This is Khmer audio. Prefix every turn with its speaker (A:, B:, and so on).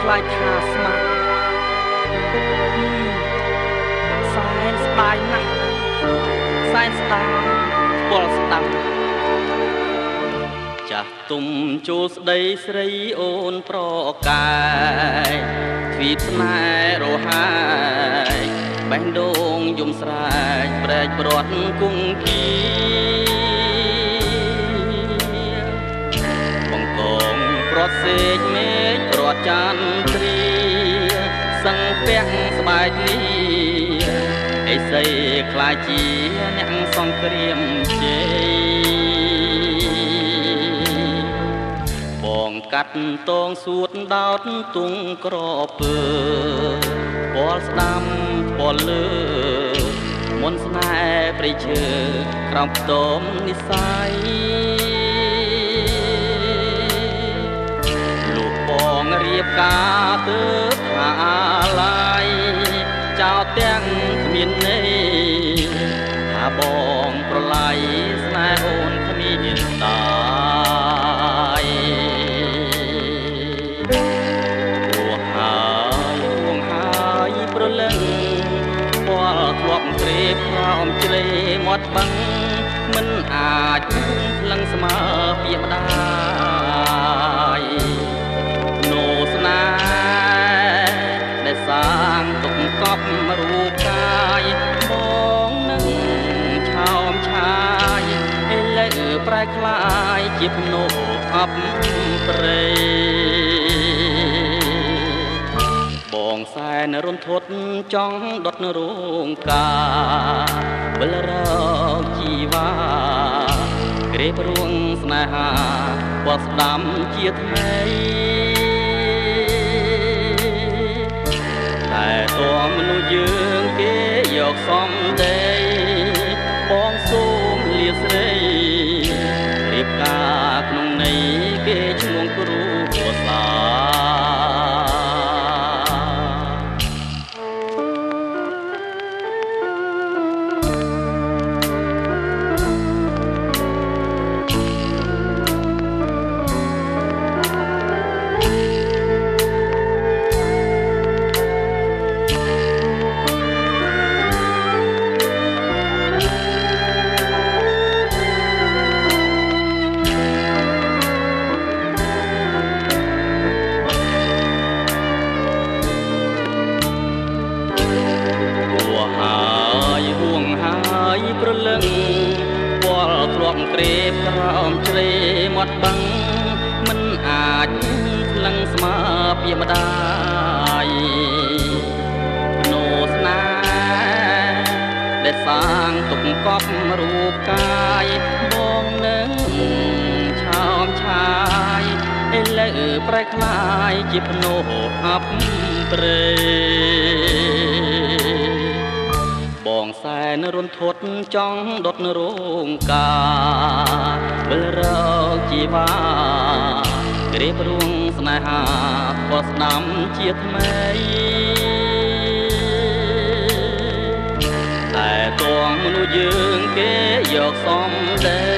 A: ខ្លាចថាស្មាត់សែនស្ដាយណាស់សែនស្ដាយស្គាល់ស្ដាំចាស់ទុំចូលស្ដីស្រីអូនប្រកាយទ្វីបស្នេហ៍រហាយបេះដូងយំស្រែកប្រែកព្រាត់គង់គីបង្កងព្រាត់សេកមេឃព្រា ត់ចាន់ទ្រីសឹងពាក់ស្បែកនេះអេសីខ្លាចជាអ្នកសង្គ្រាមជ័យបងកាត់តងសួតដោតទុងក្រពើពាល់ស្ដាំពាល់លើមុនស្នេហ៍ព្រៃឈើក្រំផ្ទមនិស័យ ការទើបថាឡាយចោលទាំងគ្មានន័យថាបងប្រឡាយស្នេហ៍អូនគ្មានតាយរួហើយរួងហើយប្រលឹងពាល់ធ្លាប់ក្រេបក្រោមជ្រេមាត់បឹងមិនអាចផ្លឹងស្មើពីម្ដាយ ប់រូបកាយបងនឹងឆោមឆាយឥឡូវប្រែคล้ายជាភ្នោអប់ព្រៃបងសែនរន្ធត់ចង់ដុតរោងការវិលរកជីវ៉ាក្រេបរួងស្នេហាបោះស្ដាំជាថ្មី មនុស្សយើ យហួងហើយប្រលឹងពាល់ធ្លាប់ក្រេបក្រោមជ្រេមាត់បឹងមិនអាចផ្លឹងស្មើពីម្ដាយភ្នោស្នាដែលសាងទុកកប់រូបកាយបងនឹងឆោមឆាយឥឡូវប្រែคล้ายជាភ្នោអប់ព្រៃ បង សែនរន្ធត់ចង់ដុតរោងការវិលរកជីវ៉ាក្រេបរួងស្នេហាបោះស្ដាំជាថ្មីតែតួមនុស្សយើងគេយកសំដី